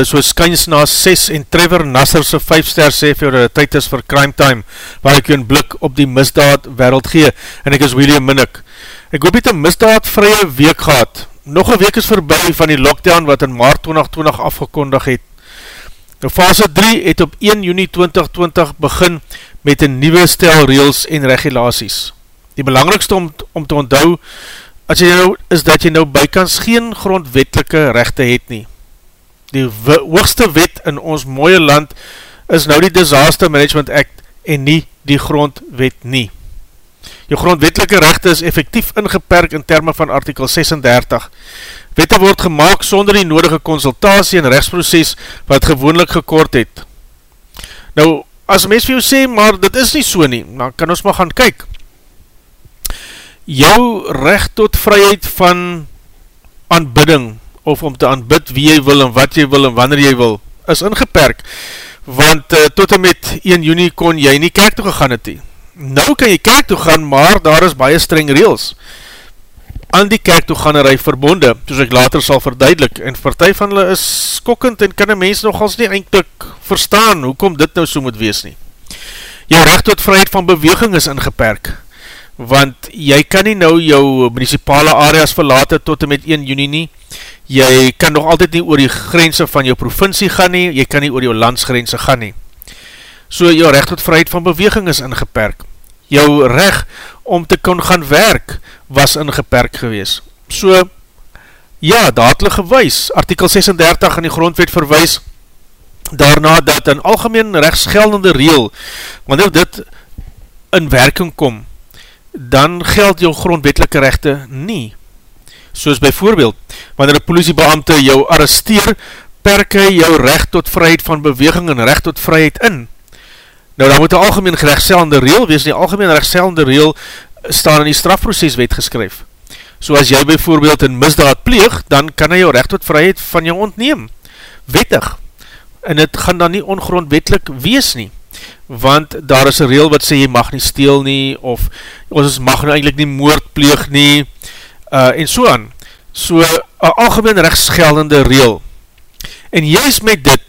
Dis so skyns na 6 en Trevor Nasser se 5 ster sê vir jou tyd is vir Crime Time, waar ek jou een blik op die misdaad wereld gee, en ek is William Minnick. Ek hoop het een misdaad vrye week gehad. Nog een week is voorbij van die lockdown wat in maart 2020 afgekondig het. Nou fase 3 het op 1 juni 2020 begin met een nieuwe stel reels en regulaties. Die belangrikste om, om te onthou as jy nou, is dat jy nou bykans geen grondwetelike rechte het nie die hoogste wet in ons mooie land is nou die Disaster Management Act en nie die grondwet nie. Jou grondwetelike rechte is effectief ingeperk in termen van artikel 36. Wette word gemaakt sonder die nodige consultatie en rechtsproces wat gewoonlik gekort het. Nou, as mens vir jou sê, maar dit is nie so nie, dan kan ons maar gaan kyk. Jou recht tot vryheid van aanbidding of om te aanbid wie jy wil en wat jy wil en wanneer jy wil, is ingeperk, want uh, tot en met 1 juni kon jy nie kerk toe gegaan het nie. Nou kan jy kerk toe gaan, maar daar is baie streng reels aan die kerk toe gaan er verbonde, soos ek later sal verduidelik, en partij van hulle is skokkend en kan een mens nogals nie eindelijk verstaan, hoekom dit nou so moet wees nie. Jou recht tot vryheid van beweging is ingeperk, want jy kan nie nou jou municipale areas verlaten tot en met 1 juni nie, jy kan nog altyd nie oor die grense van jou provincie gaan nie, jy kan nie oor jou landsgrense gaan nie. So jou recht tot vryheid van beweging is ingeperk. Jou recht om te kon gaan werk was ingeperk gewees. So, ja, dadelijk gewys, artikel 36 in die grondwet verwys, daarna dat een algemeen rechtsgeldende reel, wanneer dit in werking kom, dan geld jou grondwetelike rechte nie soos bijvoorbeeld, wanneer een politiebeamte jou arresteer, perk hy jou recht tot vryheid van beweging en recht tot vryheid in. Nou, dan moet een algemeen gerechtsellende reel wees, die algemeen gerechtsellende reel staan in die strafproceswet geskryf. So as jy bijvoorbeeld een misdaad pleeg, dan kan hy jou recht tot vryheid van jou ontneem. Wettig. En het gaan dan nie ongrondwetlik wees nie. Want daar is een reel wat sê jy mag nie steel nie, of ons mag nou eigenlijk nie moord pleeg nie, uh, en so aan. So, een algemeen rechtsgeldende reel. En juist met dit,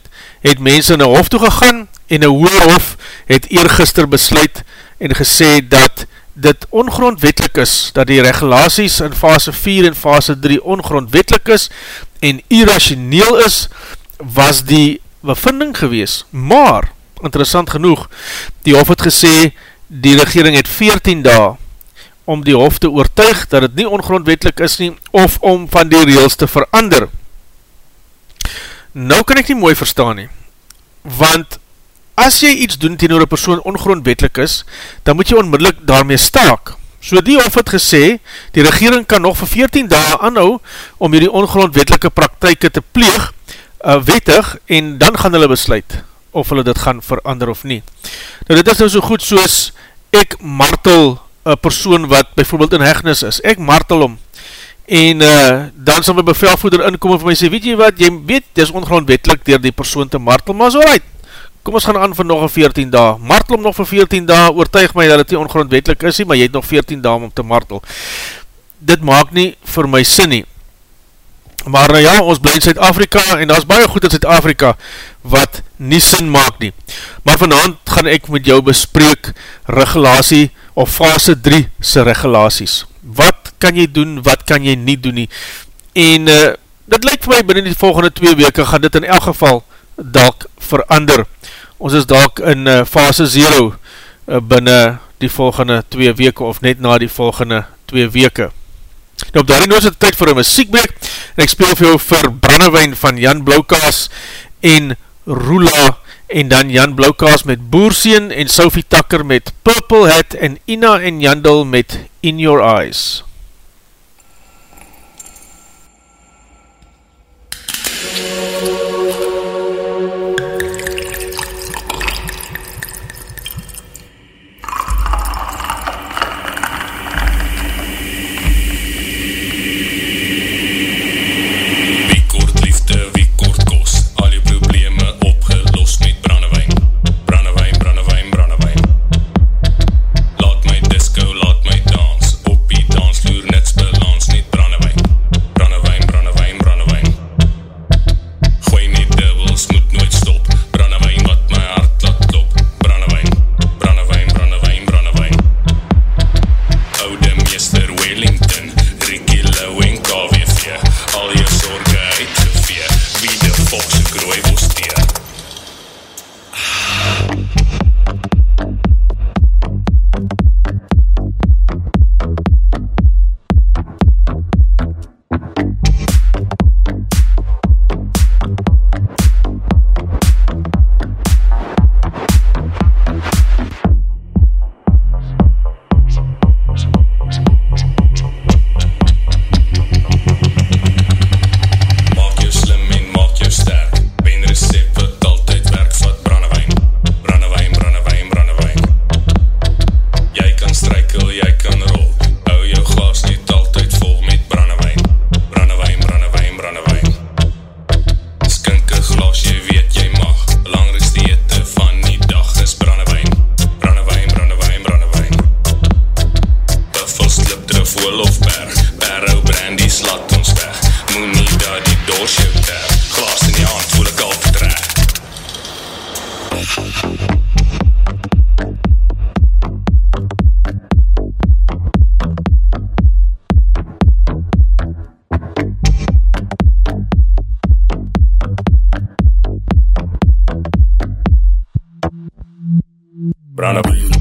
het mense een hof toegegaan, en een hoer hof het eergister besluit, en gesê dat dit ongrondwetlik is, dat die regulaties in fase 4 en fase 3 ongrondwetlik is, en irrationeel is, was die bevinding gewees. Maar, interessant genoeg, die hof het gesê, die regering het 14 dae om die hof te oortuig dat het nie ongrondwetlik is nie, of om van die reels te verander. Nou kan ek nie mooi verstaan nie, want as jy iets doen tegen een persoon ongrondwetlik is, dan moet jy onmiddellik daarmee staak. So die hof het gesê, die regering kan nog vir 14 dagen anhou om hierdie ongrondwetelike praktijke te pleeg, uh, wettig, en dan gaan hulle besluit of hulle dit gaan verander of nie. Nou dit is nou so goed soos ek martel een persoon wat bijvoorbeeld in hegnis is, ek martel om, en uh, dan sal my bevelvoeder inkom en vir my sê, weet jy wat, jy weet, dit is ongrondwetlik dier die persoon te martel, maar is alright, kom ons gaan aan vir nog een 14 dag, martel om nog vir 14 dag, oortuig my dat het nie ongrondwetlik is, maar jy het nog 14 dag om te martel, dit maak nie vir my sin nie, maar nou ja, ons bly in Zuid-Afrika, en daar is baie goed in Zuid-Afrika, wat nie sin maak nie, maar vanavond gaan ek met jou bespreek, regulatie, of fase 3 se regulaties. Wat kan jy doen, wat kan jy nie doen nie? En uh, dit lyk vir my binnen die volgende 2 weke gaan dit in elk geval dalk verander. Ons is dalk in uh, fase 0 uh, binnen die volgende 2 weke of net na die volgende 2 weke. Nou op daarin is het tyd vir een muziekbreek en ek speel vir jou vir Brannewijn van Jan Blaukaas en Rula en dan Jan Blaukaas met Boerseun en Sophie Takker met Purple Hat en Ina en Jandel met In Your Eyes. MUZIEK Brana.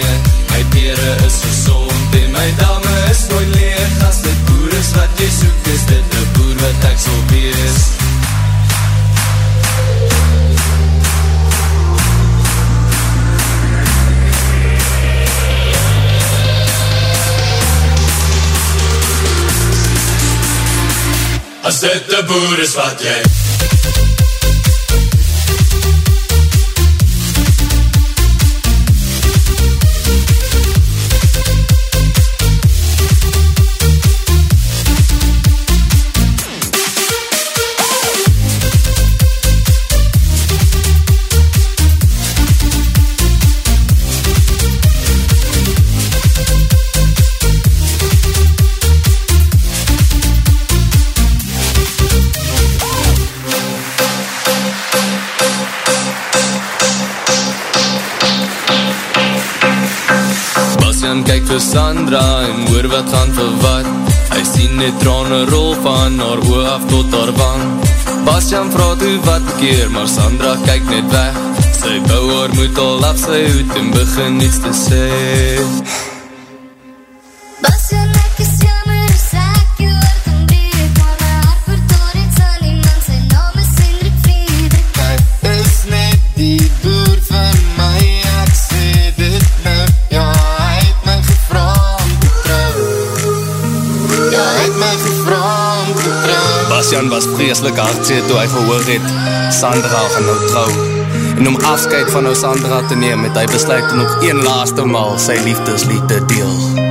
knie My pere is gezond en my dame is nooit leeg As dit boer is wat jy soek, is dit een boer wat ek sal wees. As dit de boer is wat jy vir Sandra en hoor wat gaan vir wat Hy sien net trane rol van haar oor af tot haar wang. Bastian vraag toe wat keer, maar Sandra kyk net weg. Sy bou haar moed al af sy hoed en begin iets te sê vreselik hartseer toe hy gehoor het Sandra gaan nou trouw. En om afscheid van nou Sandra te neem, het hy besluit om nog een laaste maal sy liefdeslied te deel.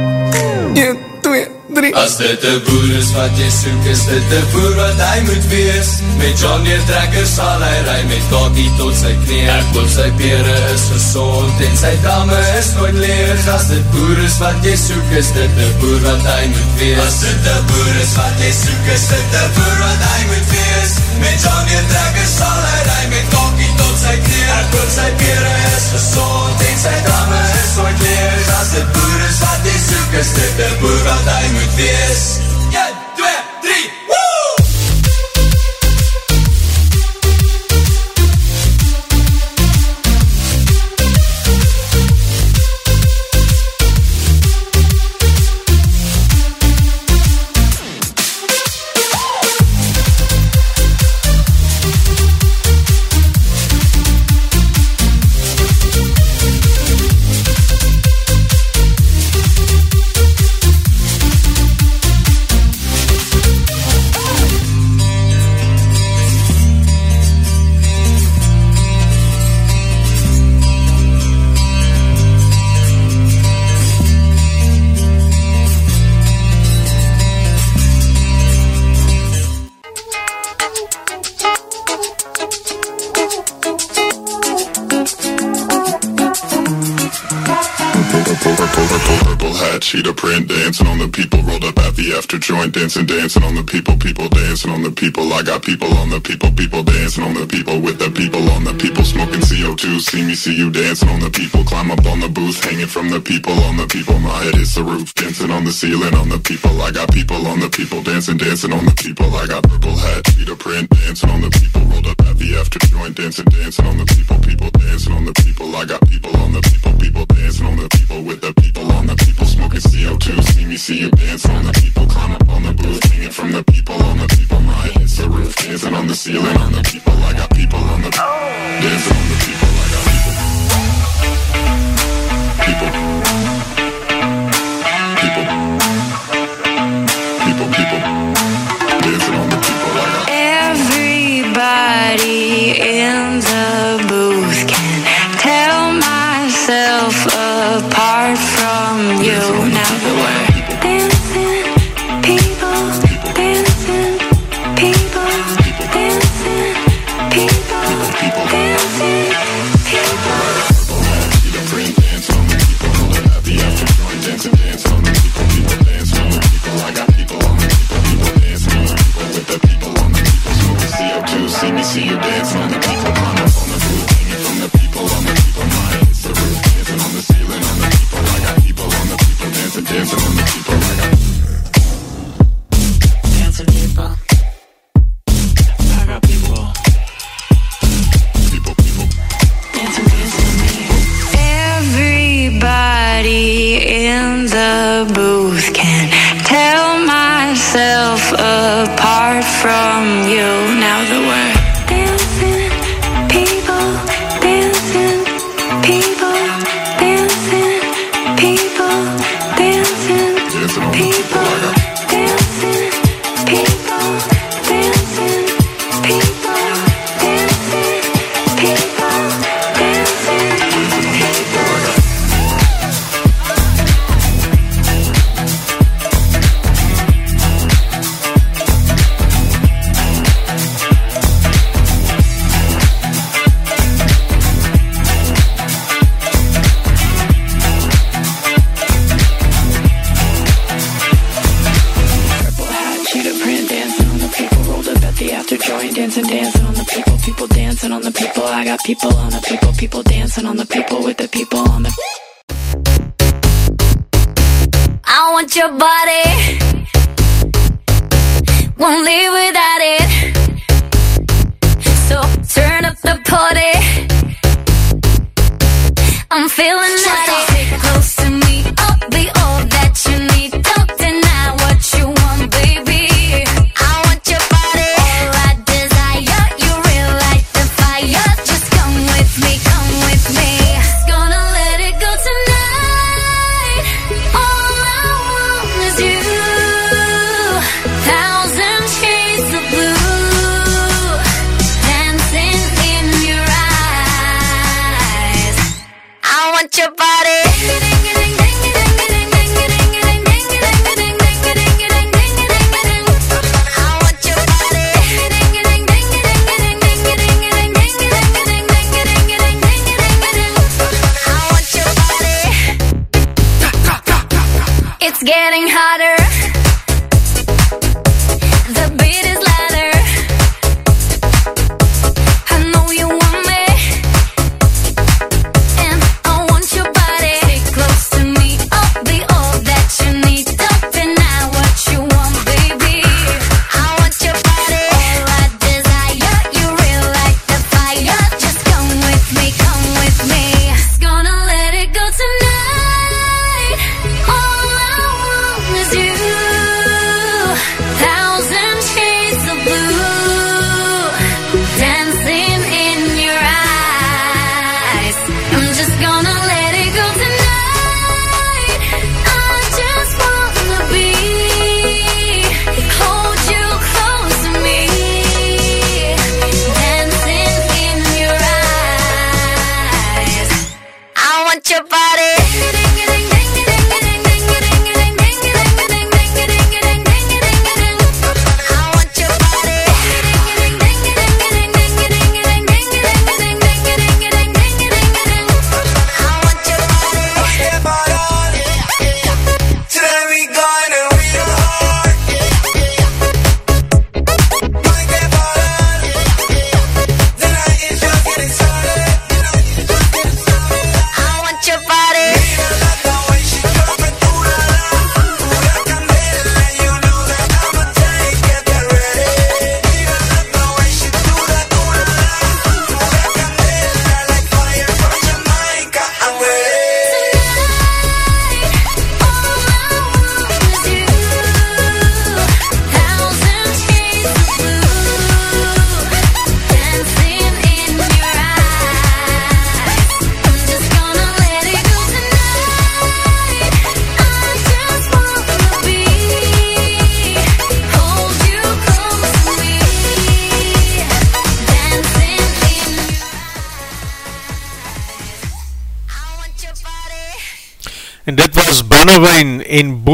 1, 2, 3 As dit een boer is wat jy soek, is dit een boer wat hy moet wees. Met John Deere trekker sal hy rij met kakie tot sy knie. Ek hoop sy pere is gezond en sy dame is nooit leeg. As dit boer is wat jy soek, is dit een boer wat hy moet wees. As dit een boer is wat jy soek, is dit een boer wat hy moet wees. Met John Deere trekker sal hy rij met kakie tot sy knie. Ek hoop sy pere is gezond sy dame is nooit leeg. As dit boer is wat jy soek, is dit een boer wat hy moet wees. after joint dancing, dancing on the people, people dancing on the people. I got people on the people, people dancing on the people with the people on the people smoking CO2. See me, see you dancing on the people. Climb up on the booth, hanging from the people on the people. My head is the roof, dancing on the ceiling on the people. I got people on the people dancing, dancing on the people. I got purple hat, Peter print, dancing on the people. Rolled up at the after joint dancing, dancing on the people, people dancing on the people. I got people on the people, people dancing on the people with the people on the people smoking CO2. See me, see you dancing on the people people climb up on the booth, singing from the people on the people. My hits the roof, dancing on the ceiling on the people. I got people on the dancing on the people.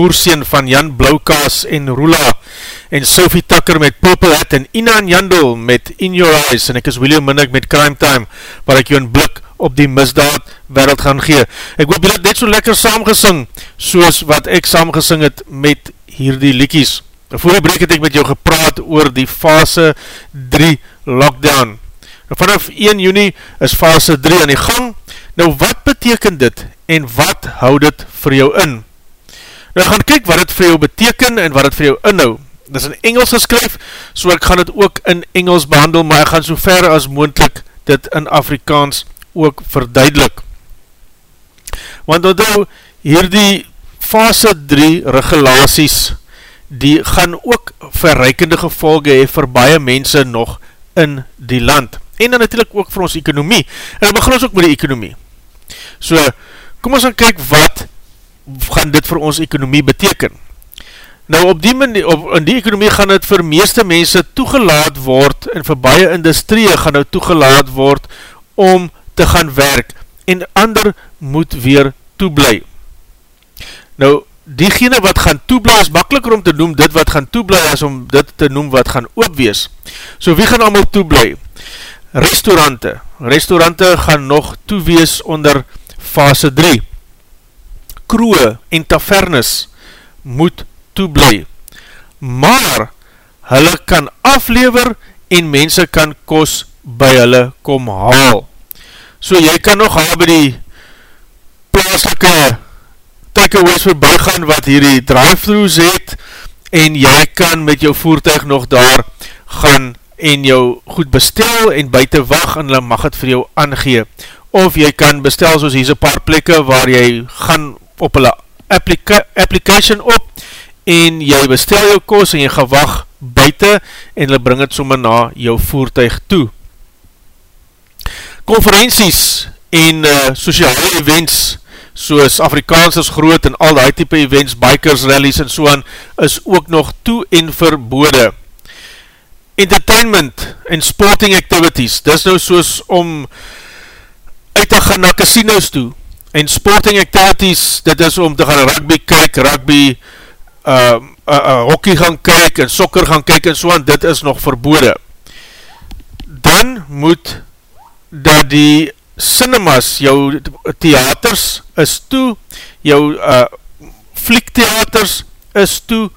En Boersien van Jan Blaukaas en Rula en Sophie Tucker met Purple Hat en Inan Jandel met In Your Eyes en ek is William Minnick met Crime Time waar ek jou een blik op die misdaad wereld gaan gee. Ek hoop jy het net so lekker saamgesing soos wat ek saamgesing het met hierdie liekies. Voor die breek het ek met jou gepraat oor die fase 3 lockdown. Nou vanaf 1 juni is fase 3 aan die gang. Nou wat beteken dit en wat houd dit vir jou in? Nou gaan kyk wat dit vir jou beteken en wat dit vir jou inhou. Dit is in Engels geskryf, so ek gaan dit ook in Engels behandel, maar ek gaan so ver as moendlik dit in Afrikaans ook verduidelik. Want onthou, hierdie fase 3 regulaties, die gaan ook verreikende gevolge hee vir baie mense nog in die land. En dan natuurlijk ook vir ons ekonomie. En dan begin ons ook met die ekonomie. So, kom ons gaan kyk wat gaan dit vir ons ekonomie beteken. Nou op die manier, op, in die ekonomie gaan dit vir meeste mense toegelaat word en vir baie industrie gaan nou toegelaat word om te gaan werk en ander moet weer toeblij. Nou, diegene wat gaan toeblij is makkeliker om te noem dit wat gaan toeblij is om dit te noem wat gaan oopwees. So wie gaan allemaal toeblij? Restaurante. Restaurante gaan nog toewees onder fase 3. Kroe en tavernes moet toeblij. Maar, hulle kan aflever en mense kan kos by hulle kom haal. So jy kan nog al by die plaaslike takeaways voorbij gaan wat hierdie drive-thrus het en jy kan met jou voertuig nog daar gaan en jou goed bestel en buiten wacht en hulle mag het vir jou aangee. Of jy kan bestel soos hier paar plekke waar jy gaan op hulle applica application op en jy bestel jou kos en jy gaan wacht buiten en hulle bring het sommer na jou voertuig toe conferenties en uh, sociale events soos Afrikaans is groot en al die type events, bikers, rallies en so aan, is ook nog toe en verbode. Entertainment en sporting activities, dis nou soos om uit te gaan na casinos toe. En sporting activities, dit is om te gaan rugby kyk, rugby, uh, uh, uh, hockey gaan kyk en sokker gaan kyk en so aan, dit is nog verbode. Dan moet dat die cinemas, jou theaters is toe, jou uh, fliektheaters is toe,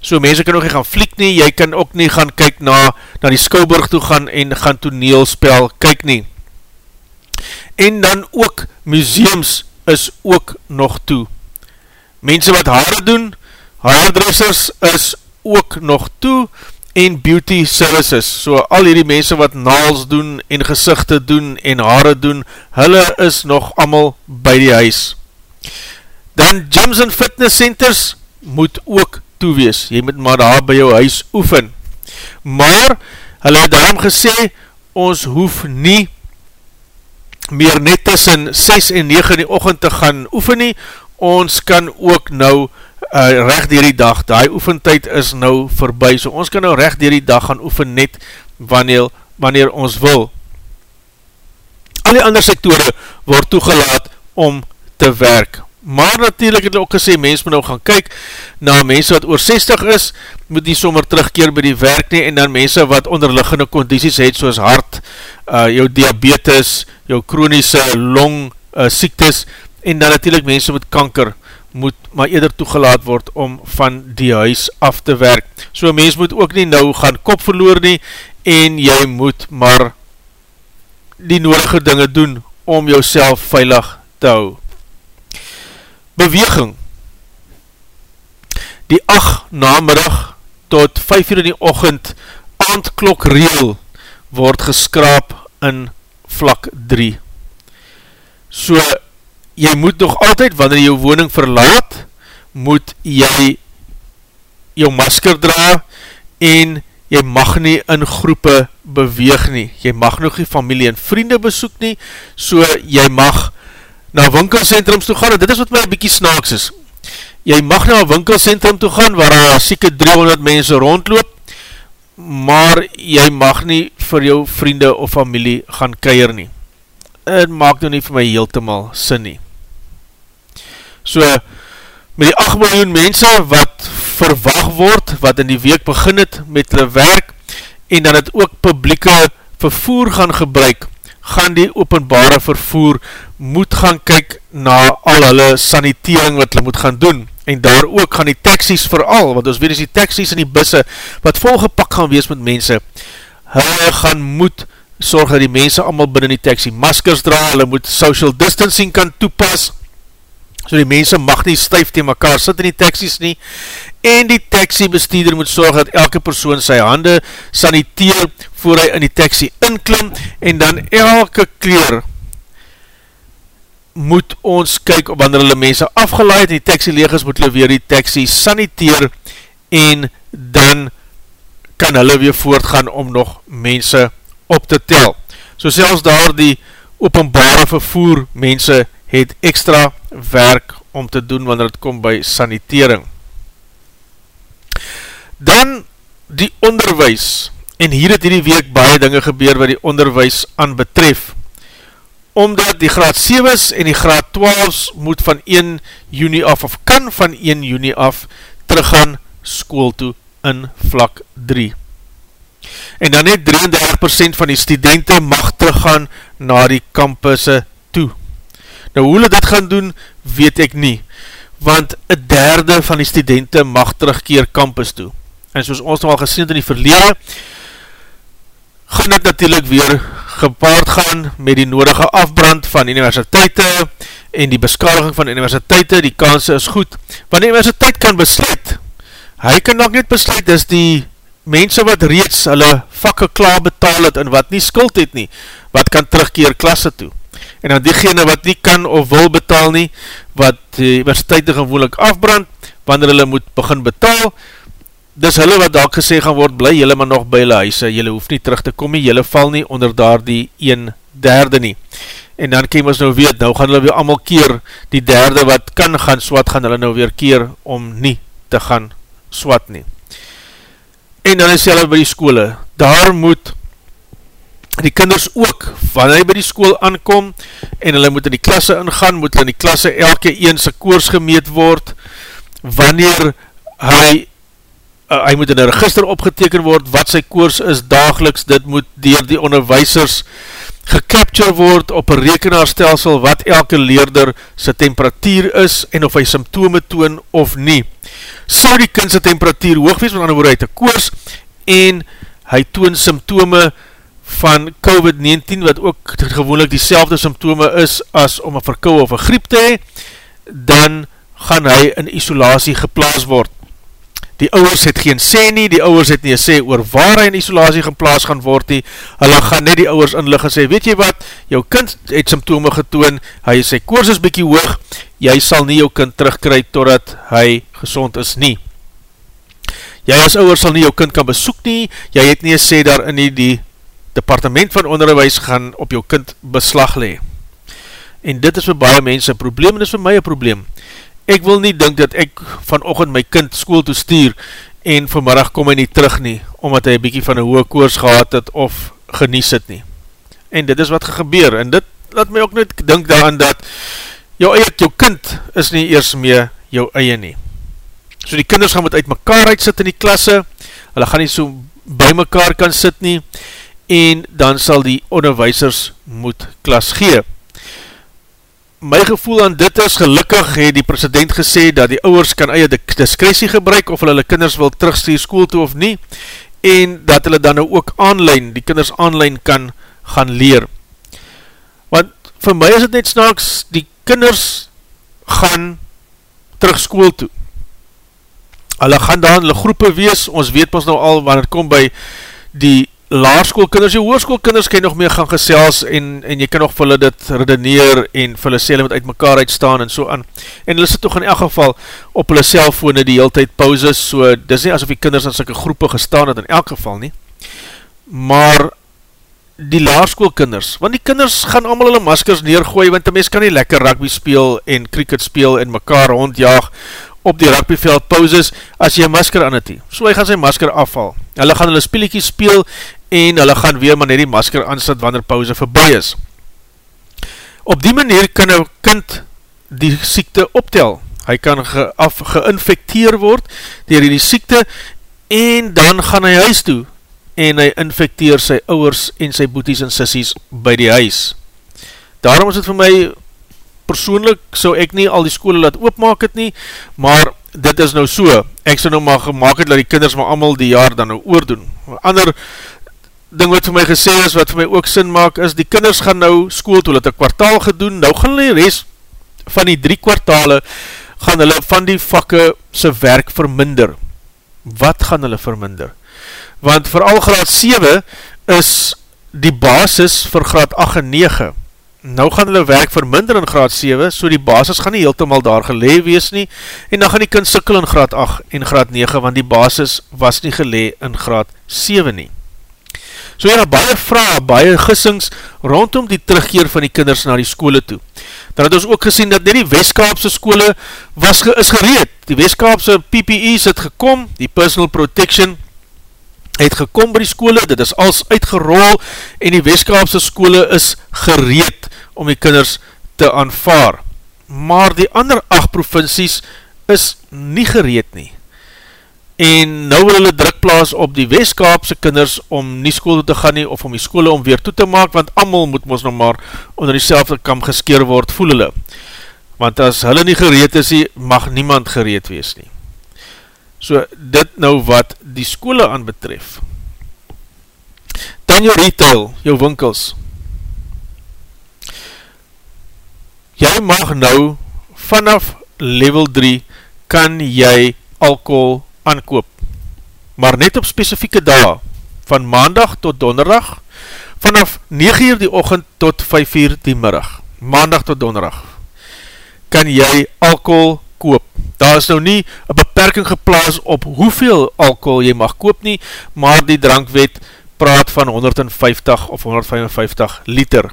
so mense kan ook nie gaan fliek nie, jy kan ook nie gaan kyk na, na die Skouburg toe gaan en gaan toneelspel kyk nie. En dan ook museums is ook nog toe. Mense wat haare doen, haardressers is ook nog toe, en beauty services, so al hierdie mense wat naals doen en gezichte doen en haare doen, hulle is nog allemaal by die huis. Dan gyms en fitness centers moet ook toewees, jy moet maar daar by jou huis oefen. Maar, hulle het daarom gesê, ons hoef nie meer net tussen 6 en 9 in die ochend te gaan oefen nie, ons kan ook nou uh, recht dier die dag, die oefentijd is nou voorbij, so ons kan nou recht dier die dag gaan oefen net wanneer, wanneer ons wil. Al die ander sektore word toegelaat om te werk. Maar natuurlijk het ook gesê, mens moet nou gaan kyk na mense wat oor 60 is, moet nie sommer terugkeer by die werk nie, en dan mense wat onderliggende condities het, soos hart, uh, jou diabetes, jou chronische long uh, siektes, en dan natuurlijk mense met kanker, moet maar eerder toegelaat word om van die huis af te werk. So mens moet ook nie nou gaan kop verloor nie en jy moet maar die nodige dinge doen om jouself veilig te hou. Beweging Die 8 namiddag tot 5 uur in die ochend aandklok reel word geskraap in vlak 3. So jy moet nog altyd, wanneer jy jou woning verlaat, moet jy jou masker dra en jy mag nie in groepe beweeg nie. Jy mag nog nie familie en vriende besoek nie, so jy mag na winkelcentrums toe gaan, en dit is wat my bykie snaaks is. Jy mag na winkelcentrum toe gaan, waar daar sieke 300 mense rondloop, maar jy mag nie vir jou vriende of familie gaan keir nie. Het maak nou nie vir my heeltemaal sin nie. So, met die 8 miljoen mense wat verwacht word, wat in die week begin het met hulle werk, en dan het ook publieke vervoer gaan gebruik, gaan die openbare vervoer moet gaan kyk na al hulle sanitering wat hulle moet gaan doen. En daar ook gaan die taxis vooral, want ons weet is die taxis en die busse, wat volgepak gaan wees met mense, hulle gaan moet sorg dat die mense allemaal binnen die taxi maskers dra, hulle moet social distancing kan toepas, so die mense mag nie stuif tegen mekaar sit in die taxis nie, en die taxi bestuurder moet sorg dat elke persoon sy hande saniteer voor hy in die taxi inklim, en dan elke keer moet ons kyk wanneer hulle mense afgeleid, die taxi legers moet hulle weer die taxi saniteer, en dan kan hulle weer voortgaan om nog mense op te tel. So selfs daar die openbare vervoer mense het extra werk om te doen wanneer het kom by sanitering. Dan die onderwijs, en hier het hierdie week baie dinge gebeur wat die onderwijs aan betref, omdat die graad 7's en die graad 12's moet van 1 juni af, of kan van 1 juni af, teruggaan school toe in vlak 3. En dan net 33% van die studenten mag teruggaan na die campusse toe. Nou hoe hulle dit gaan doen, weet ek nie, want een derde van die studenten mag terugkeer campus toe. En soos ons nou al gesien in die verlede, gaan dit natuurlijk weer gepaard gaan met die nodige afbrand van universiteite en die beskadiging van universiteite, die kansen is goed, want die universiteit kan besluit, hy kan nog net besluit, dis die mense wat reeds hulle vakke klaar betaal het en wat nie skuld het nie, wat kan terugkeer klasse toe. En dan diegene wat nie kan of wil betaal nie, wat die universiteite gewoonlik afbrand, wanneer hulle moet begin betaal, dis hulle wat daar gesê gaan word, bly julle maar nog by hulle huise, julle hoef nie terug te kom nie, julle val nie onder daar die een derde nie. En dan kan ons nou weet, nou gaan hulle weer allemaal keer, die derde wat kan gaan swat, gaan hulle nou weer keer om nie te gaan swat nie. En dan is hulle by die skole, daar moet die kinders ook, wanneer hy by die school aankom, en hulle moet in die klasse ingaan, moet hulle in die klasse elke een sy koers gemeet word, wanneer hy, uh, hy moet in een register opgeteken word, wat sy koers is dageliks, dit moet dier die onderwijsers gecapture word op een rekenaarstelsel, wat elke leerder sy temperatuur is, en of hy symptome toon of nie. So die kind sy temperatuur hoog wees, want ander woord hy een koers, en hy toon symptome, van COVID-19, wat ook gewoonlik die selfde symptome is as om een verkouwe of een griep te hee, dan gaan hy in isolatie geplaas word. Die ouwers het geen sê nie, die ouwers het nie sê oor waar hy in isolatie geplaas gaan word nie, hulle gaan net die ouwers inlig en sê, weet jy wat, jou kind het symptome getoon, hy sê koers is bykie hoog, jy sal nie jou kind terugkry totdat hy gezond is nie. Jy as ouwers sal nie jou kind kan besoek nie, jy het nie sê daar in die, die departement van onderwijs gaan op jou kind beslag le. En dit is vir baie mense een probleem en dit is vir my een probleem. Ek wil nie dink dat ek vanochtend my kind school toe stuur en vanmiddag kom hy nie terug nie, omdat hy een bykie van een hoge koers gehad het of genies het nie. En dit is wat gebeur en dit laat my ook net dink daaraan dat jou eie, jou kind is nie eers meer jou eie nie. So die kinders gaan met uit mekaar uitsit in die klasse, hulle gaan nie so by mekaar kan sit nie, en dan sal die onderwijsers moet klas gee. My gevoel aan dit is, gelukkig het die president gesê dat die ouwers kan eie diskresie gebruik of hulle kinders wil terugstuur school toe of nie en dat hulle dan nou ook online, die kinders online kan gaan leer. Want vir my is het net snaaks, die kinders gaan terug school toe. Hulle gaan daar in hulle groepe wees, ons weet ons nou al, wanneer het kom by die laarskoolkinders, jou hoorskoolkinders kan jy nog meer gaan gesels en, en jy kan nog vir hulle dit redeneer en vir hulle sê hulle moet uit mekaar uitstaan en so aan. En hulle sit toch in elk geval op hulle cellfone die heel tyd pauses, so dis nie asof die kinders in syke groepe gestaan het in elk geval nie. Maar die laarskoolkinders, want die kinders gaan allemaal hulle maskers neergooi, want die mens kan nie lekker rugby speel en cricket speel en mekaar rondjaag op die rugbyveld pauses as jy masker aan het hee. So hy gaan sy masker afval. Hulle gaan hulle spielekie speel en hulle gaan weer maar net die masker aansit wanneer pauze voorbij is. Op die manier kan een kind die siekte optel. Hy kan ge, af, geïnfecteer word dier die siekte en dan gaan hy huis toe en hy infecteer sy ouwers en sy boeties en sissies by die huis. Daarom is het vir my persoonlik so ek nie al die skole laat oopmaak het nie, maar dit is nou so, ek so nou maar gemaakt het dat die kinders maar allemaal die jaar dan nou oordoen. Ander ding wat vir my gesê is, wat vir my ook sin maak, is die kinders gaan nou school toe, het een kwartaal gedoen, nou gaan hulle res van die drie kwartale, gaan hulle van die vakke sy werk verminder. Wat gaan hulle verminder? Want vooral graad 7 is die basis vir graad 8 en 9. Nou gaan hulle werk verminder in graad 7, so die basis gaan nie heeltemaal daar gelee wees nie, en dan gaan die kind sikkel in graad 8 en graad 9, want die basis was nie gelee in graad 7 nie. So ja, baie vraag, baie gissings rondom die terugkeer van die kinders na die skole toe. Dan het ons ook gesien dat net die Westkaapse skole was, is gereed. Die Westkaapse PPE's het gekom, die personal protection het gekom by die skole, dit is als uitgerol en die Westkaapse skole is gereed om die kinders te aanvaar. Maar die ander acht provincies is nie gereed nie en nou wil hulle druk plaas op die Westkaapse kinders om nie school te gaan nie, of om die skole om weer toe te maak, want amal moet ons nog maar onder die selfde kam geskeer word, voel hulle. Want as hulle nie gereed is, mag niemand gereed wees nie. So, dit nou wat die skole aan betref. Dan jou retail, jou winkels. Jy mag nou, vanaf level 3, kan jy alcohol aankoop, maar net op specifieke dag, van maandag tot donderdag, vanaf 9 uur die ochend tot 5 uur die middag, maandag tot donderdag, kan jy alcohol koop. Daar is nou nie een beperking geplaas op hoeveel alcohol jy mag koop nie, maar die drankwet praat van 150 of 155 liter,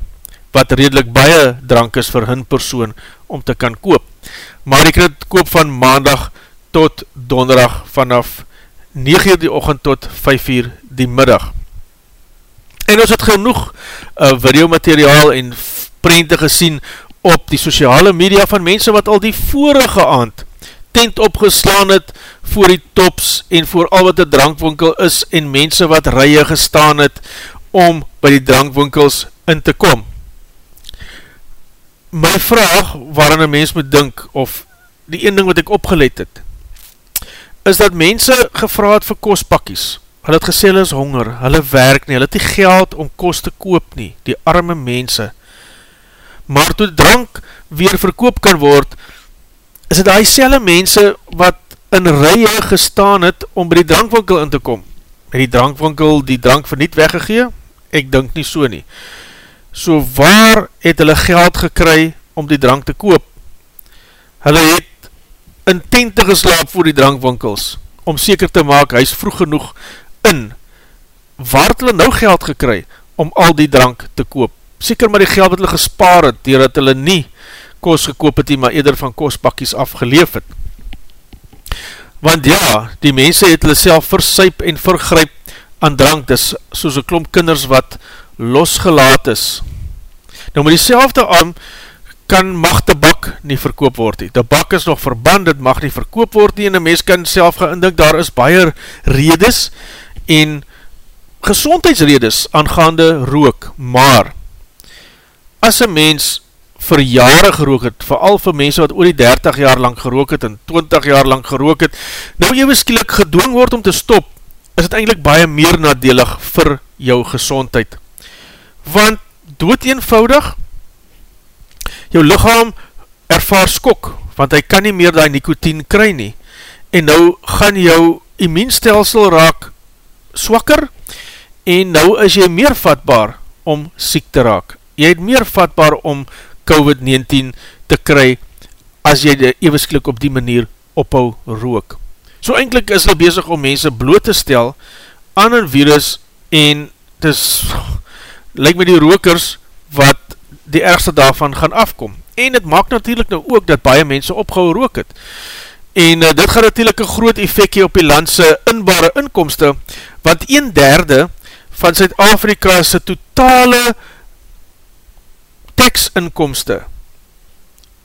wat redelijk baie drank is vir hun persoon om te kan koop. Maar jy kan het koop van maandag tot donderdag vanaf 9 uur die ochend tot 5 uur die middag. En ons het genoeg uh, videomateriaal en prente gesien op die sociale media van mense wat al die vorige aand tent opgeslaan het voor die tops en voor al wat die drankwinkel is en mense wat rye gestaan het om by die drankwinkels in te kom. My vraag waarin een mens moet dink of die een ding wat ek opgeleid het, is dat mense gevraad vir kostpakkies. Hulle het gesê hulle is honger, hulle werk nie, hulle het die geld om kost te koop nie, die arme mense. Maar toe drank weer verkoop kan word, is het die selle mense wat in rye gestaan het om by die drankwinkel in te kom. Het die drankwinkel die drank verniet weggegee? Ek dink nie so nie. So waar het hulle geld gekry om die drank te koop? Hulle het in tente geslaap voor die drankwinkels, om seker te maak, hy is vroeg genoeg in, waar het hulle nou geld gekry, om al die drank te koop, seker maar die geld wat hulle gespaar het, dier dat hulle nie kost gekoop het, maar eerder van kostbakkies afgeleef het. Want ja, die mense het hulle self versuip en vergryp aan drank, dis soos een klomp kinders wat losgelaat is. Nou met die selfde arm, kan mag tabak nie verkoop word nie. Tabak is nog verband, dit mag nie verkoop word nie, en een mens kan self gaan indink, daar is baie redes en gezondheidsredes aangaande rook, maar as een mens vir jare gerook het, vooral vir mense wat oor die 30 jaar lang gerook het en 20 jaar lang gerook het, nou jy miskielik gedoen word om te stop, is het eindelijk baie meer nadelig vir jou gezondheid. Want dood eenvoudig, jou lichaam ervaar skok, want hy kan nie meer die nicotine kry nie, en nou gaan jou immuunstelsel raak swakker, en nou is jy meer vatbaar om siek te raak. Jy het meer vatbaar om COVID-19 te kry, as jy evensklik op die manier ophou rook. So eindelijk is hulle bezig om mense bloot te stel aan een virus, en het is, lyk met die rokers, wat die ergste daarvan gaan afkom. En het maak natuurlijk nou ook dat baie mense opgehou rook het. En uh, dit gaan natuurlijk een groot effectje op die landse inbare inkomste, want een derde van Zuid-Afrika's totale tax inkomste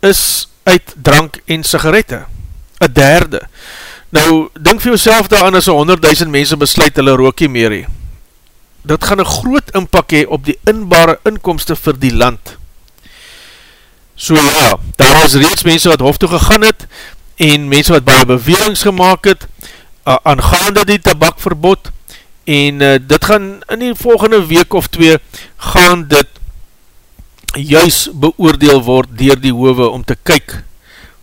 is uit drank en sigarette. Een derde. Nou, denk vir jouself daaraan as 100.000 mense besluit hulle rookie meer hee. Dit gaan een groot inpak hee op die inbare inkomste vir die land. So ja, daar is reeds mense wat hof toe gegaan het, en mense wat baie bewerings gemaakt het, uh, aangaande die tabakverbod, en uh, dit gaan in die volgende week of twee, gaan dit juist beoordeel word dier die hove om te kyk,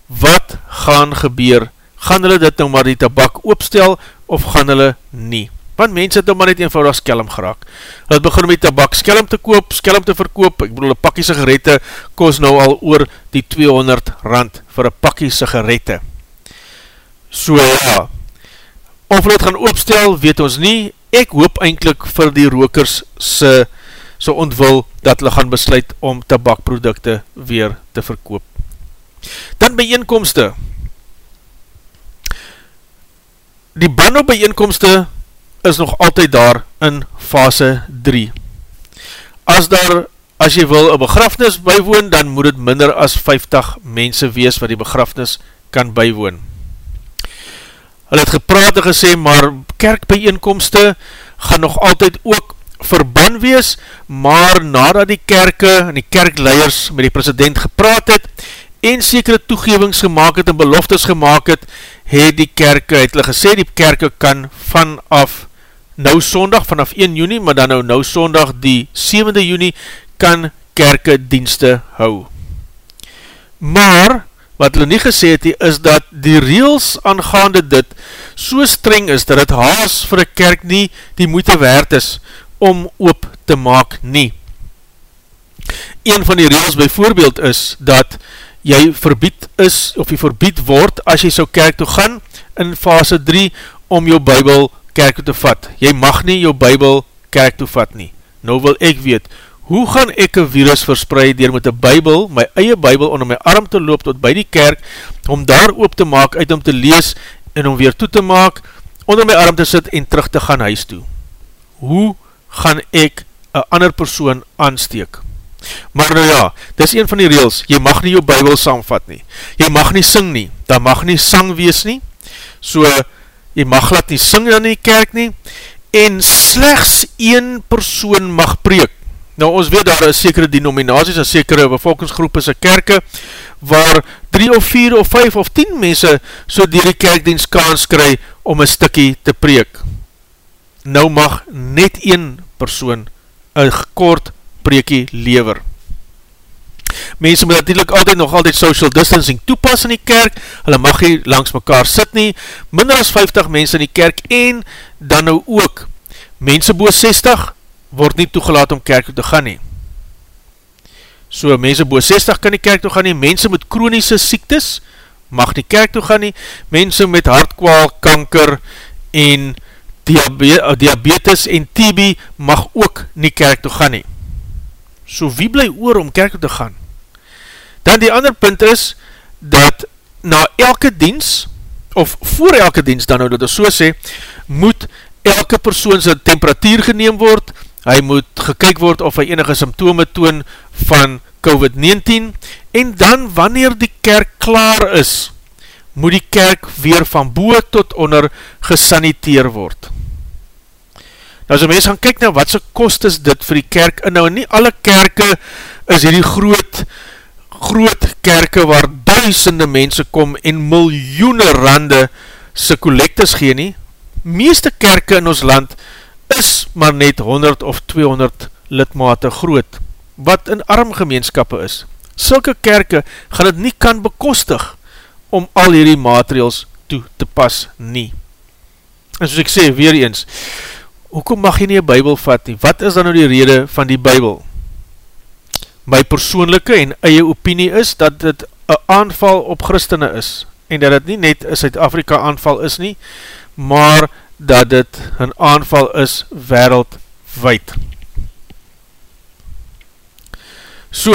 wat gaan gebeur, gaan hulle dit nou maar die tabak opstel, of gaan hulle nie, want mense het nou maar net eenvoudig skelm geraak, hulle begin om die tabak skelm te koop, skelm te verkoop, ek bedoel, een pakkie sigarette kost nou al oor die 200 rand, vir een pakkie sigarette, so ja, of hulle het gaan opstel, weet ons nie, ek hoop eindelijk vir die rokers se so ontwil dat hulle gaan besluit om tabakprodukte weer te verkoop. Dan bijeenkomste. Die bando bijeenkomste is nog altyd daar in fase 3. As daar, as jy wil, een begrafnis bywoon, dan moet het minder as 50 mense wees wat die begrafnis kan bywoon. Hulle het gepraat en gesê, maar kerkbijeenkomste gaan nog altyd ook verban wees, maar nadat die kerke en die kerkleiers met die president gepraat het, en sekere toegevings gemaakt het en beloftes gemaakt het, het die kerke, het hulle gesê, die kerke kan vanaf nou sondag, vanaf 1 juni, maar dan nou nou sondag die 7de juni, kan kerke dienste hou. Maar, wat hulle nie gesê het, is dat die reels aangaande dit so streng is, dat het haas vir die kerk nie die moeite waard is, om oop te maak nie. Een van die regels bijvoorbeeld is, dat jy verbied is, of jy verbied word, as jy so kerk toe gaan, in fase 3, om jou bybel kerk toe te vat. Jy mag nie jou bybel kerk toe vat nie. Nou wil ek weet, hoe gaan ek een virus verspreid, dier met die bybel, my eie bybel, onder my arm te loop tot by die kerk, om daar oop te maak, uit om te lees, en om weer toe te maak, onder my arm te sit, en terug te gaan huis toe. Hoe gaan ek een ander persoon aansteek. Maar nou ja, dis een van die reels, jy mag nie jou bybel saamvat nie, jy mag nie sing nie, daar mag nie sang wees nie, so jy mag laat nie sing in die kerk nie, en slechts een persoon mag preek. Nou ons weet daar is sekere denominaties en sekere bevolkingsgroep is een kerke, waar 3 of 4 of 5 of 10 mense so dier die kerkdienst kans kry om een stikkie te preek. Nou mag net een persoon een kort preekie lever. Mense moet natuurlijk altyd nog altyd social distancing toepas in die kerk, hulle mag nie langs mekaar sit nie, minder as 50 mense in die kerk en dan nou ook, mense boos 60 word nie toegelaat om kerk te gaan nie. So mense boos 60 kan die kerk toe gaan nie, mense met chronische siektes mag nie kerk toe gaan nie, mense met hartkwaal, kanker en diabetes en TB mag ook nie kerk toe gaan nie. So wie bly oor om kerk toe te gaan? Dan die ander punt is, dat na elke diens, of voor elke diens dan nou dat ons so sê, moet elke persoon sy temperatuur geneem word, hy moet gekyk word of hy enige symptome toon van COVID-19, en dan wanneer die kerk klaar is, moet die kerk weer van boe tot onder gesaniteer word. Nou as een mens gaan kyk na wat sy kost is dit vir die kerk, en nou nie alle kerke is hierdie groot, groot kerke waar duisende mense kom en miljoene rande sy collectes gee nie, meeste kerke in ons land is maar net 100 of 200 lidmate groot, wat in arm gemeenskappe is. Sulke kerke gaan het nie kan bekostig om al hierdie maatregels toe te pas nie. En soos ek sê, weer eens, hoekom mag jy nie een bybel vat nie? Wat is dan nou die rede van die bybel? My persoonlijke en eie opinie is, dat dit een aanval op christene is, en dat dit nie net een Zuid-Afrika aanval is nie, maar dat dit een aanval is wereldwijd. So,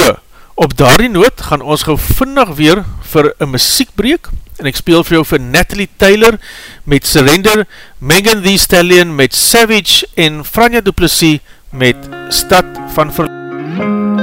op daardie noot gaan ons gauw vindig weer vir een muziekbreek, en ek speel vir jou vir Natalie Taylor met Surrender, Megan Thee Stallion met Savage en Franja Duplessis met Stad van Ver...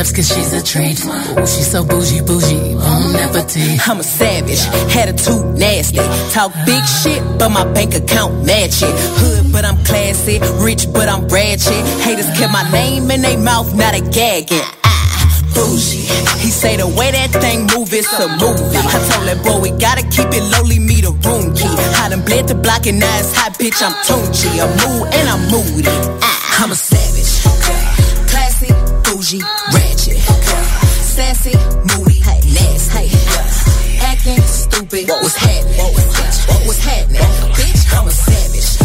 chefs cause she's a treat. Ooh, she's so bougie, bougie, bon appetit. I'm a savage, attitude nasty. Talk big shit, but my bank account match it. Hood, but I'm classy. Rich, but I'm ratchet. Haters kept my name in their mouth, not a gagging. Ah, Bougie. He say the way that thing move, it's a movie. I told that boy we gotta keep it lowly, me the room key. I done bled the block and now it's hot, bitch. I'm Tunchi. I'm mood and I'm moody. Ah, I'm a savage. Sassy, moody, nasty. Acting stupid, what's happening? What's happening? Bitch, I'm a savage.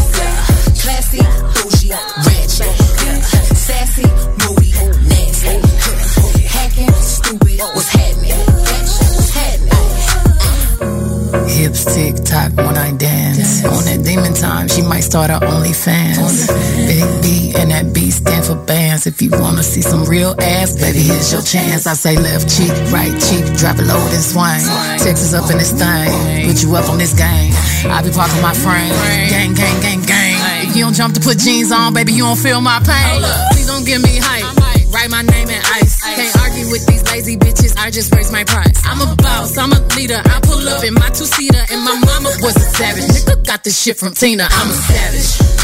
Classy, bougie, ratchet. Sassy, moody, nasty. Hacking, stupid, what's happening? What's happening? Hips tick tock when I dance. Demon time, she might start her OnlyFans. Big B and that B stand for bands. If you wanna see some real ass, baby, here's your chance. I say left cheek, right cheek, drop it low and swing. Texas up in this thing, put you up on this game. I be parking my frame, gang, gang, gang, gang. If you don't jump to put jeans on, baby, you don't feel my pain. Please don't give me hype. Write my name in ice. With these lazy bitches. I just raise my price. I'm a boss. I'm a leader. I pull up in my two seater, and my mama was a savage. Nigga got this shit from Tina. I'm a savage.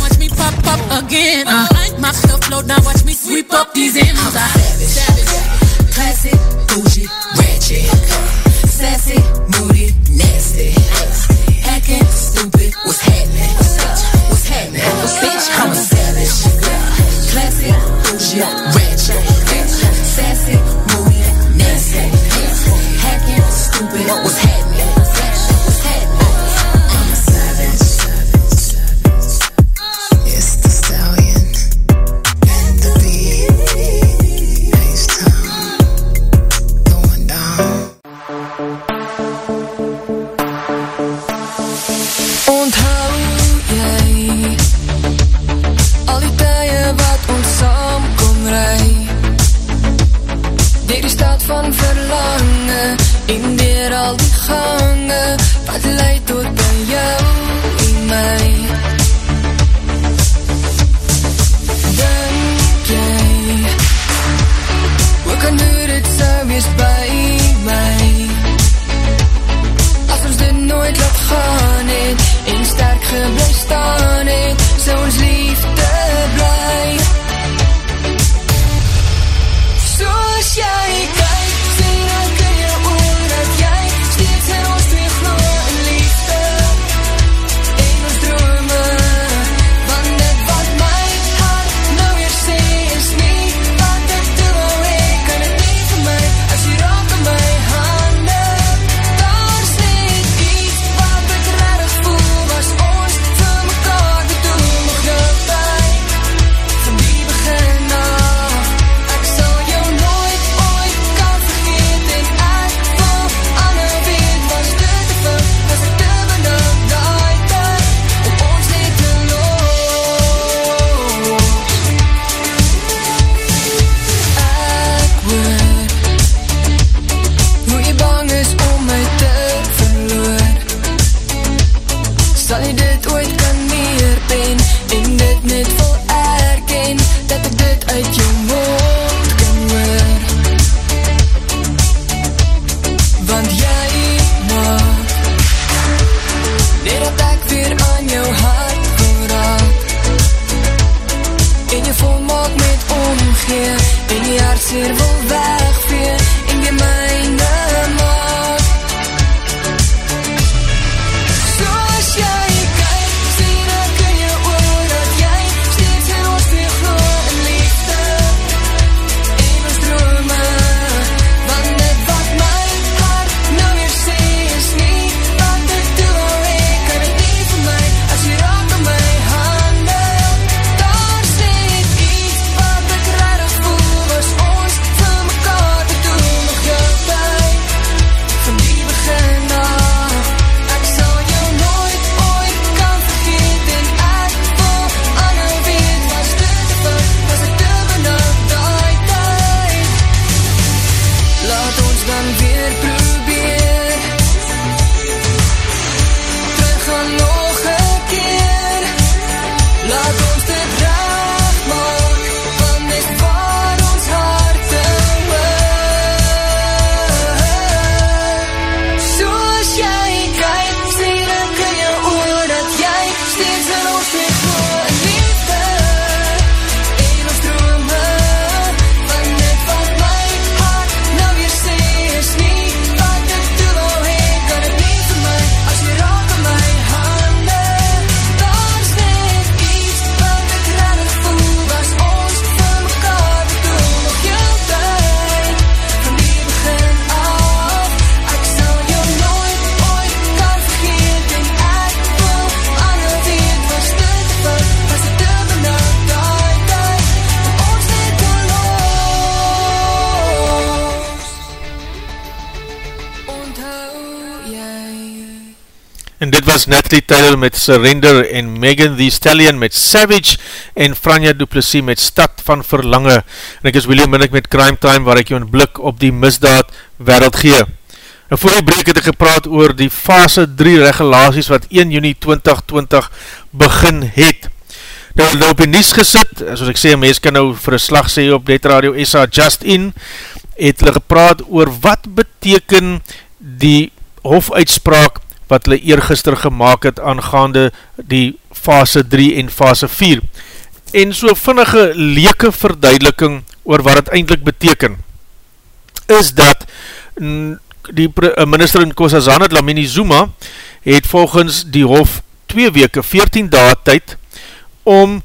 Watch me pop up again. Uh. The float, now watch me sweep up these M's. Uh. savage. Classy, bougie, ratchet. Sassy, moody, nasty. hacking, stupid, what's happening? What's happening? Bitch, I'm a savage. Classy, bougie, ratchet. Was Natalie Taylor met Surrender en Megan Thee Stallion met Savage en Franja Duplessis met Stad van Verlange. En ek is William Minnick met Crime Time waar ek jou een blik op die misdaad wereld gee. En voor die breek het ek gepraat oor die fase 3 regulaties wat 1 juni 2020 begin het. Nou, nou op die nies gesit, soos ek sê, mens kan nou vir een slag sê op Net Radio SA Just In, het hulle gepraat oor wat beteken die hofuitspraak wat hulle eergister gemaakt het aangaande die fase 3 en fase 4. En so vinnige leke verduideliking oor wat het eindelijk beteken, is dat die minister in Kosazana, Lamini Zuma, het volgens die hof 2 weke, 14 dae tyd, om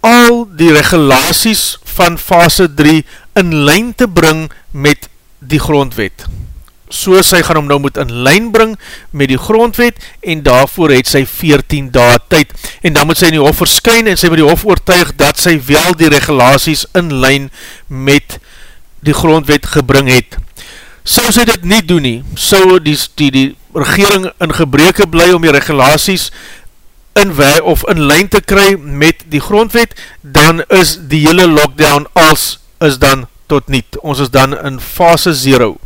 al die regulaties van fase 3 in lijn te bring met die grondwet so sy gaan hom nou moet in lijn bring met die grondwet en daarvoor het sy 14 dae tyd en dan moet sy in die hof verskyn en sy moet die hof oortuig dat sy wel die regulaties in lijn met die grondwet gebring het. Sou sy dit nie doen nie, sou die, die, die regering in gebreke bly om die regulaties in wij of in lijn te kry met die grondwet, dan is die hele lockdown als is dan tot niet. Ons is dan in fase 0.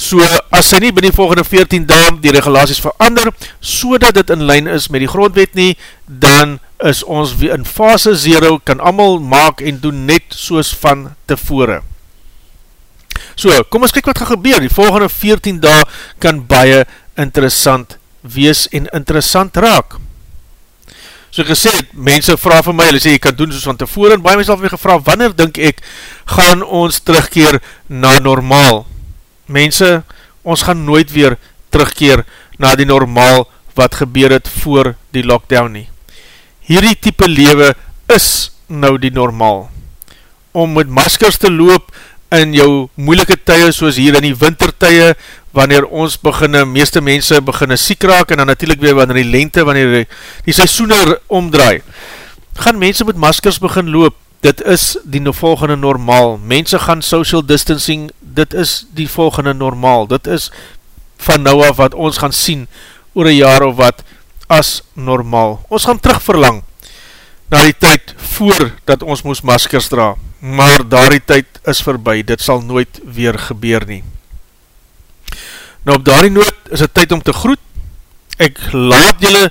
So, as sy nie binnen die volgende 14 daam die regulaties verander, so dat dit in lijn is met die grondwet nie, dan is ons in fase 0, kan amal maak en doen net soos van tevore. So, kom ons kyk wat gaan gebeur. Die volgende 14 dae kan baie interessant wees en interessant raak. So gesê, mense vraag van my, hulle sê, jy kan doen soos van tevore, en baie mense al vir gevra, wanneer dink ek, gaan ons terugkeer na normaal? Mense, ons gaan nooit weer terugkeer na die normaal wat gebeur het voor die lockdown nie. Hierdie type lewe is nou die normaal. Om met maskers te loop in jou moeilike tye soos hier in die wintertye, wanneer ons beginne, meeste mense beginne siek raak, en dan natuurlijk weer wanneer die lente, wanneer die, die seisoene omdraai, gaan mense met maskers begin loop, dit is die volgende normaal, mense gaan social distancing, dit is die volgende normaal, dit is van nou af wat ons gaan sien, oor een jaar of wat, as normaal, ons gaan terug verlang, na die tyd voor dat ons moes maskers dra, maar daar die tyd is voorbij, dit sal nooit weer gebeur nie. Nou op daar die noot is het tyd om te groet, ek laat julle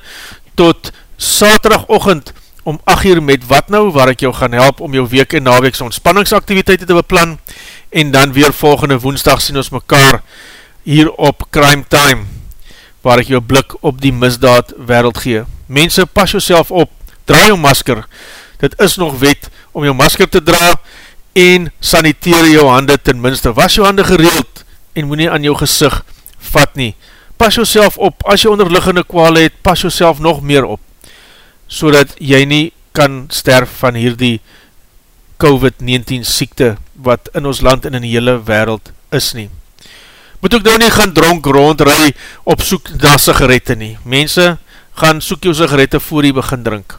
tot saterdagochend om 8 uur met wat nou, waar ek jou gaan help om jou week en naweekse ontspanningsaktiviteite te beplan, en dan weer volgende woensdag sien ons mekaar hier op Crime Time, waar ek jou blik op die misdaad wereld gee. Mense, pas jouself op, draai jou masker, dit is nog wet om jou masker te dra, en saniteer jou hande ten minste. Was jou hande gereeld en moet nie aan jou gezicht vat nie. Pas jouself op, as jy onderliggende kwale het, pas jouself nog meer op, so dat jy nie kan sterf van hierdie COVID-19 siekte, wat in ons land en in die hele wereld is nie. Moet ook nou nie gaan dronk rondrui op soek na sigarette nie. Mense gaan soek jou sigarette voor jy begin drink.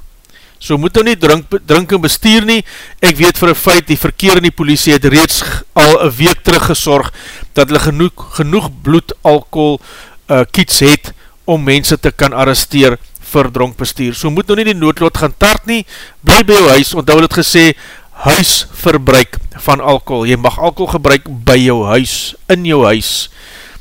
So moet nou nie drink, drink en bestuur nie. Ek weet vir een feit, die verkeer in die politie het reeds al een week teruggesorg dat hulle genoeg, genoeg bloed alcohol uh, kiets het om mense te kan arresteer vir dronk bestuur. So moet nou nie die noodlood gaan tart nie, bly by jou huis, want daar het gesê, huisverbruik van alcohol. Jy mag alcohol gebruik by jou huis, in jou huis,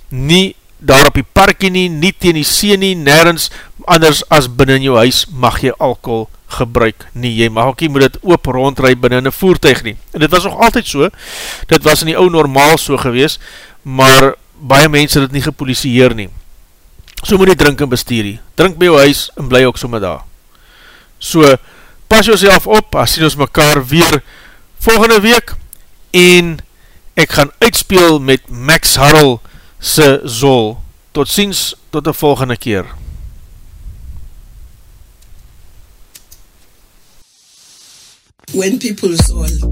nie daar op die parkie nie, nie teen die see nie, nergens, anders as binnen jou huis mag jy alcohol gebruik nie. Jy mag ook nie moet dit oop rondrui binnen een voertuig nie. En dit was nog altyd so, dit was in die ou normaal so gewees, maar baie mense dit nie gepolisieer nie. So moet jy drink en bestuur nie. Drink by jou huis en bly ook so met daar. So, pas jouself op, as sien ons mekaar weer volgende week, en ek gaan uitspeel met Max Harrell se Zol. Tot ziens, tot die volgende keer. when people's all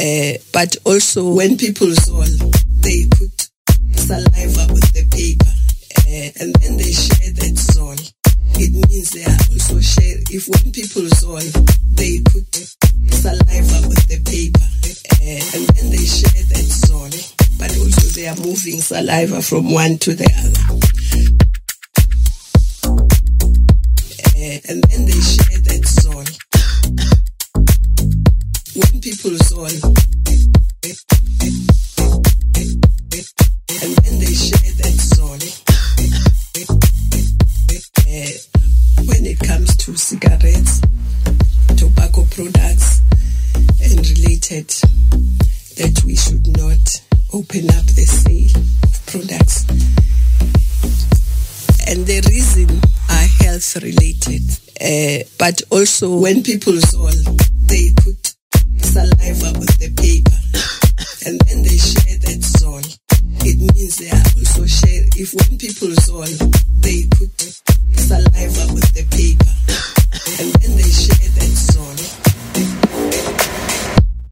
Uh, but also when people all they put saliva on the paper uh, and then they share that soul. It means they are also share if when people all they put saliva on the paper uh, and then they share that soul, but also they are moving saliva from one to the other. And then they share that soul. When people's all and then they share that soul. Uh, when it comes to cigarettes, tobacco products, and related, that we should not open up the sale of products. And the reason are health related. Uh, but also when people's all they put saliva on the paper and then they share that soul. It means they are also share if when people's all they put saliva on the paper and then they share that soul.